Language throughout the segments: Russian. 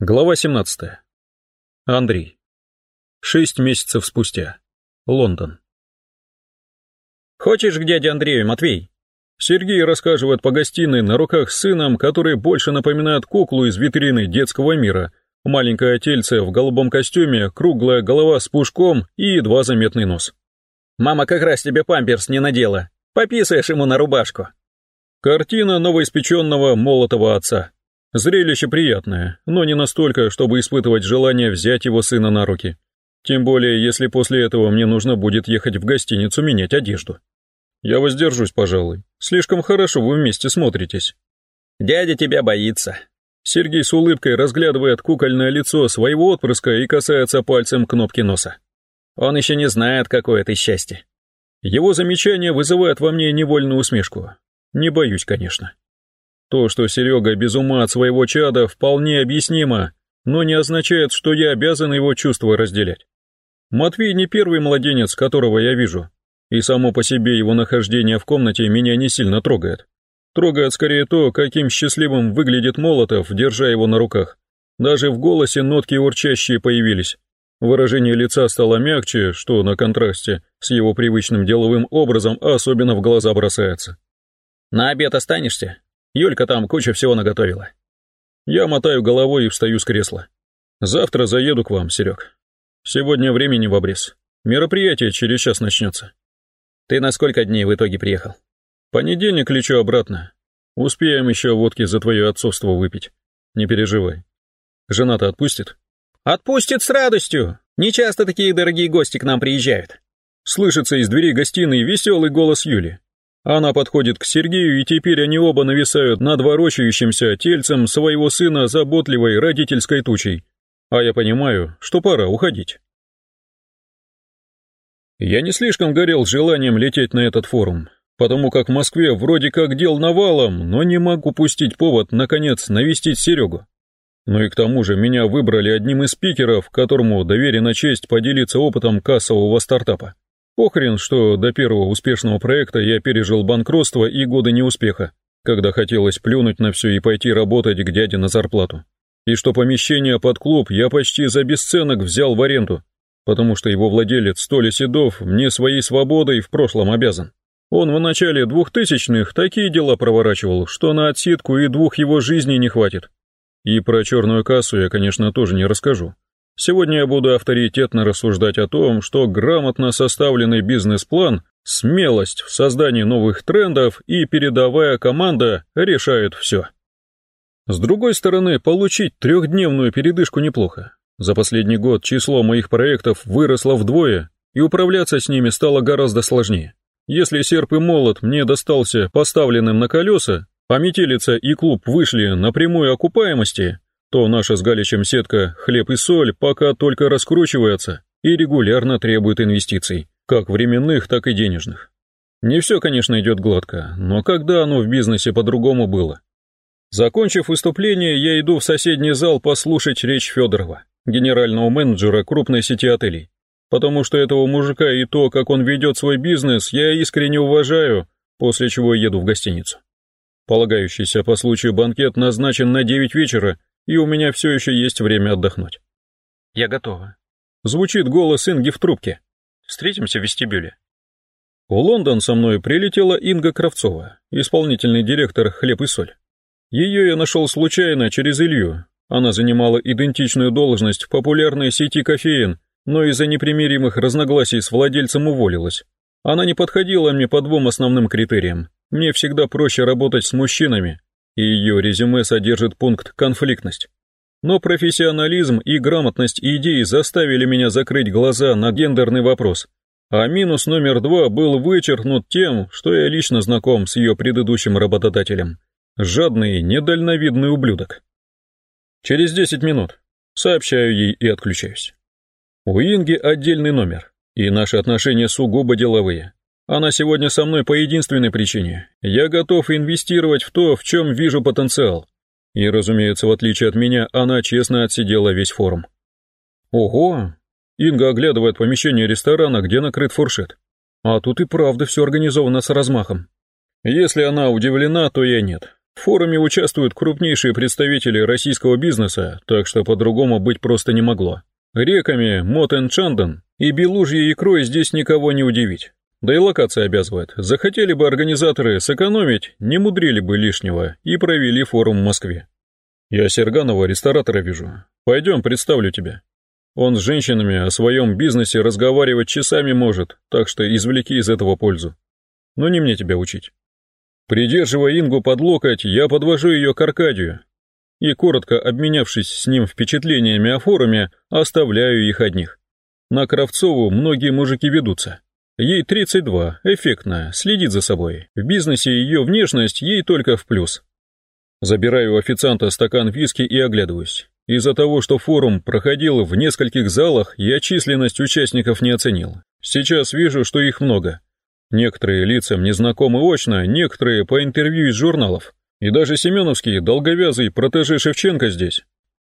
Глава 17. Андрей. Шесть месяцев спустя. Лондон. «Хочешь к дяде Андрею, Матвей?» Сергей рассказывает по гостиной на руках с сыном, который больше напоминает куклу из витрины детского мира. Маленькое тельце в голубом костюме, круглая голова с пушком и едва заметный нос. «Мама как раз тебе памперс не надела. Пописаешь ему на рубашку». Картина новоиспеченного молотого отца. Зрелище приятное, но не настолько, чтобы испытывать желание взять его сына на руки. Тем более, если после этого мне нужно будет ехать в гостиницу менять одежду. Я воздержусь, пожалуй. Слишком хорошо вы вместе смотритесь. Дядя тебя боится. Сергей с улыбкой разглядывает кукольное лицо своего отпрыска и касается пальцем кнопки носа. Он еще не знает, какое это счастье. Его замечание вызывает во мне невольную усмешку. Не боюсь, конечно. То, что Серега без ума от своего чада, вполне объяснимо, но не означает, что я обязан его чувства разделять. Матвей не первый младенец, которого я вижу, и само по себе его нахождение в комнате меня не сильно трогает. Трогает скорее то, каким счастливым выглядит Молотов, держа его на руках. Даже в голосе нотки урчащие появились. Выражение лица стало мягче, что на контрасте с его привычным деловым образом особенно в глаза бросается. «На обед останешься?» Юлька там куча всего наготовила. Я мотаю головой и встаю с кресла. Завтра заеду к вам, Серег. Сегодня времени в обрез. Мероприятие через час начнется. Ты на сколько дней в итоге приехал? Понедельник лечу обратно. Успеем еще водки за твое отцовство выпить. Не переживай. Жена-то отпустит? Отпустит с радостью. Не часто такие дорогие гости к нам приезжают. Слышится из двери гостиной веселый голос Юли. Она подходит к Сергею, и теперь они оба нависают над ворочающимся тельцем своего сына заботливой родительской тучей. А я понимаю, что пора уходить. Я не слишком горел желанием лететь на этот форум, потому как в Москве вроде как дел навалом, но не могу пустить повод, наконец, навестить Серегу. Ну и к тому же меня выбрали одним из спикеров, которому доверена честь поделиться опытом кассового стартапа. Похрен, что до первого успешного проекта я пережил банкротство и годы неуспеха, когда хотелось плюнуть на все и пойти работать к дяде на зарплату. И что помещение под клуб я почти за бесценок взял в аренду, потому что его владелец Толя Седов мне своей свободой в прошлом обязан. Он в начале двухтысячных такие дела проворачивал, что на отсидку и двух его жизней не хватит. И про черную кассу я, конечно, тоже не расскажу. Сегодня я буду авторитетно рассуждать о том, что грамотно составленный бизнес-план, смелость в создании новых трендов и передовая команда решают все. С другой стороны, получить трехдневную передышку неплохо. За последний год число моих проектов выросло вдвое, и управляться с ними стало гораздо сложнее. Если серп и молот мне достался поставленным на колеса, а метелица и клуб вышли на прямую окупаемости, то наша с Галичем сетка «Хлеб и соль» пока только раскручивается и регулярно требует инвестиций, как временных, так и денежных. Не все, конечно, идет гладко, но когда оно в бизнесе по-другому было? Закончив выступление, я иду в соседний зал послушать речь Федорова, генерального менеджера крупной сети отелей. Потому что этого мужика и то, как он ведет свой бизнес, я искренне уважаю, после чего еду в гостиницу. Полагающийся по случаю банкет назначен на 9 вечера, и у меня все еще есть время отдохнуть. Я готова. Звучит голос Инги в трубке. Встретимся в вестибюле. В Лондон со мной прилетела Инга Кравцова, исполнительный директор «Хлеб и соль». Ее я нашел случайно через Илью. Она занимала идентичную должность в популярной сети кофеин, но из-за непримиримых разногласий с владельцем уволилась. Она не подходила мне по двум основным критериям. Мне всегда проще работать с мужчинами, и ее резюме содержит пункт «конфликтность». Но профессионализм и грамотность идей заставили меня закрыть глаза на гендерный вопрос. А минус номер два был вычеркнут тем, что я лично знаком с ее предыдущим работодателем. Жадный, недальновидный ублюдок. Через 10 минут. Сообщаю ей и отключаюсь. У Инги отдельный номер, и наши отношения сугубо деловые. Она сегодня со мной по единственной причине. Я готов инвестировать в то, в чем вижу потенциал. И, разумеется, в отличие от меня, она честно отсидела весь форум. Ого! Инга оглядывает помещение ресторана, где накрыт фуршет. А тут и правда все организовано с размахом. Если она удивлена, то я нет. В форуме участвуют крупнейшие представители российского бизнеса, так что по-другому быть просто не могло. Реками Мотен Чанден и Белужьей икрой здесь никого не удивить. Да и локация обязывает. Захотели бы организаторы сэкономить, не мудрили бы лишнего и провели форум в Москве. Я Серганова, ресторатора вижу. Пойдем, представлю тебя. Он с женщинами о своем бизнесе разговаривать часами может, так что извлеки из этого пользу. Но не мне тебя учить. Придерживая Ингу под локоть, я подвожу ее к Аркадию и, коротко обменявшись с ним впечатлениями о форуме, оставляю их одних. На Кравцову многие мужики ведутся. Ей 32, эффектная, следит за собой. В бизнесе ее внешность ей только в плюс. Забираю у официанта стакан виски и оглядываюсь. Из-за того, что форум проходил в нескольких залах, я численность участников не оценил. Сейчас вижу, что их много. Некоторые лица мне знакомы очно, некоторые по интервью из журналов. И даже Семеновский, долговязый протеже Шевченко здесь.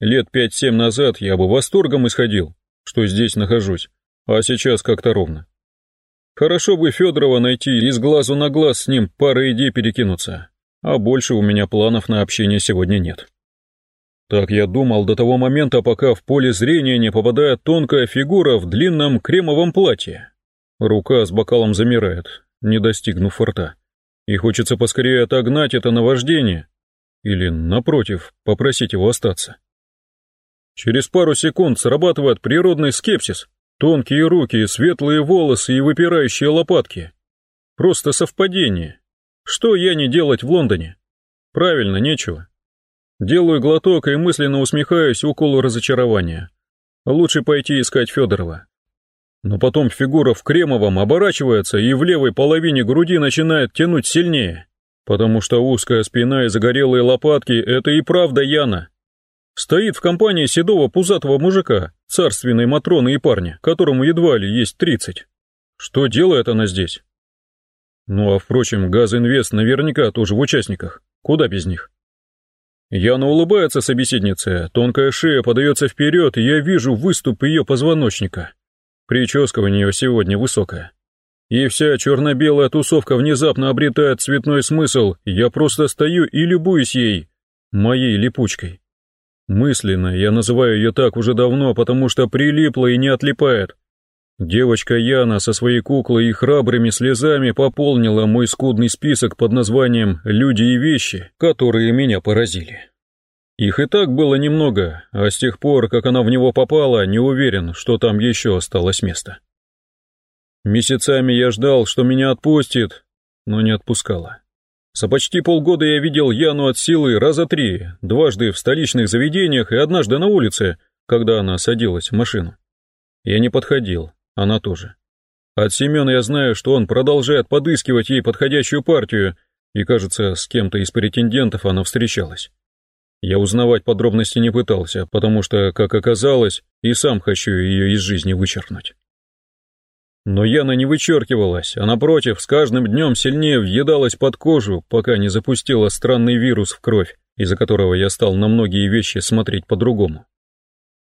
Лет пять-семь назад я бы восторгом исходил, что здесь нахожусь, а сейчас как-то ровно. Хорошо бы Федорова найти и с глазу на глаз с ним пары идей перекинуться, а больше у меня планов на общение сегодня нет. Так я думал до того момента, пока в поле зрения не попадает тонкая фигура в длинном кремовом платье. Рука с бокалом замирает, не достигнув рта. И хочется поскорее отогнать это наваждение. Или, напротив, попросить его остаться. Через пару секунд срабатывает природный скепсис. Тонкие руки, светлые волосы и выпирающие лопатки. Просто совпадение. Что я не делать в Лондоне? Правильно, нечего. Делаю глоток и мысленно усмехаюсь уколу разочарования. Лучше пойти искать Федорова. Но потом фигура в кремовом оборачивается и в левой половине груди начинает тянуть сильнее, потому что узкая спина и загорелые лопатки — это и правда Яна. Стоит в компании седого пузатого мужика, царственной Матроны и парня, которому едва ли есть тридцать. Что делает она здесь? Ну а впрочем, Газинвест наверняка тоже в участниках. Куда без них? Яна улыбается собеседнице, тонкая шея подается вперед, и я вижу выступ ее позвоночника. Прическа у нее сегодня высокая. И вся черно-белая тусовка внезапно обретает цветной смысл, я просто стою и любуюсь ей, моей липучкой. Мысленно я называю ее так уже давно, потому что прилипла и не отлипает. Девочка Яна со своей куклой и храбрыми слезами пополнила мой скудный список под названием «Люди и вещи», которые меня поразили. Их и так было немного, а с тех пор, как она в него попала, не уверен, что там еще осталось место. Месяцами я ждал, что меня отпустит, но не отпускала. За почти полгода я видел Яну от силы раза три, дважды в столичных заведениях и однажды на улице, когда она садилась в машину. Я не подходил, она тоже. От Семена я знаю, что он продолжает подыскивать ей подходящую партию, и, кажется, с кем-то из претендентов она встречалась. Я узнавать подробности не пытался, потому что, как оказалось, и сам хочу ее из жизни вычеркнуть. Но Яна не вычеркивалась, а напротив, с каждым днем сильнее въедалась под кожу, пока не запустила странный вирус в кровь, из-за которого я стал на многие вещи смотреть по-другому.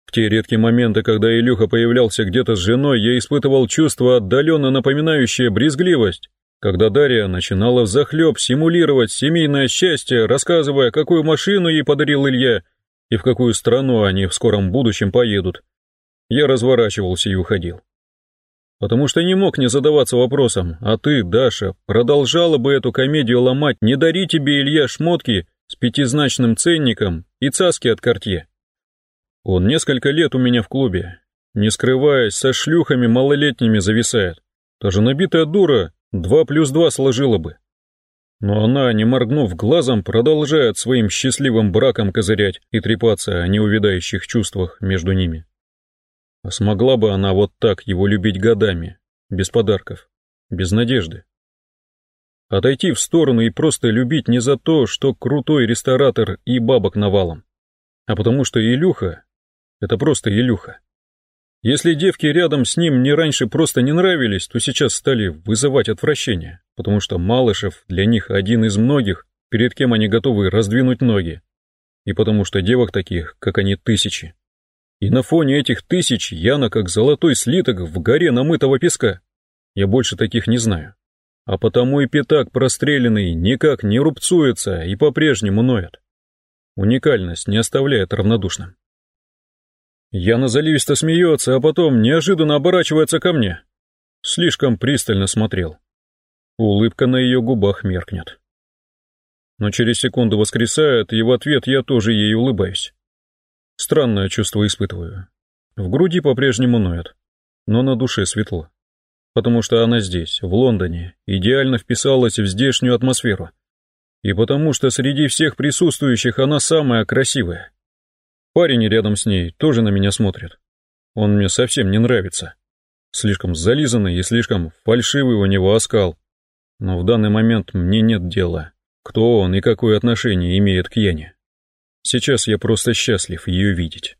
В те редкие моменты, когда Илюха появлялся где-то с женой, я испытывал чувство, отдаленно напоминающее брезгливость, когда Дарья начинала взахлеб симулировать семейное счастье, рассказывая, какую машину ей подарил Илья и в какую страну они в скором будущем поедут. Я разворачивался и уходил. Потому что не мог не задаваться вопросом, а ты, Даша, продолжала бы эту комедию ломать, не дари тебе, Илья, шмотки с пятизначным ценником и цаски от кортье. Он несколько лет у меня в клубе, не скрываясь, со шлюхами малолетними зависает. Даже набитая дура Два плюс два сложила бы. Но она, не моргнув глазом, продолжает своим счастливым браком козырять и трепаться о неувидающих чувствах между ними. А смогла бы она вот так его любить годами, без подарков, без надежды? Отойти в сторону и просто любить не за то, что крутой ресторатор и бабок навалом, а потому что Илюха — это просто Илюха. Если девки рядом с ним не раньше просто не нравились, то сейчас стали вызывать отвращение, потому что Малышев для них один из многих, перед кем они готовы раздвинуть ноги. И потому что девок таких, как они, тысячи. И на фоне этих тысяч Яна как золотой слиток в горе намытого песка. Я больше таких не знаю. а потому и пятак простреленный никак не рубцуется и по-прежнему ноет. Уникальность не оставляет равнодушным. Яна заливисто смеется, а потом неожиданно оборачивается ко мне. Слишком пристально смотрел. Улыбка на ее губах меркнет. Но через секунду воскресает, и в ответ я тоже ей улыбаюсь. Странное чувство испытываю. В груди по-прежнему ноет, но на душе светло. Потому что она здесь, в Лондоне, идеально вписалась в здешнюю атмосферу. И потому что среди всех присутствующих она самая красивая. Парень рядом с ней тоже на меня смотрит. Он мне совсем не нравится. Слишком зализанный и слишком фальшивый у него оскал. Но в данный момент мне нет дела, кто он и какое отношение имеет к Яне. Сейчас я просто счастлив ее видеть.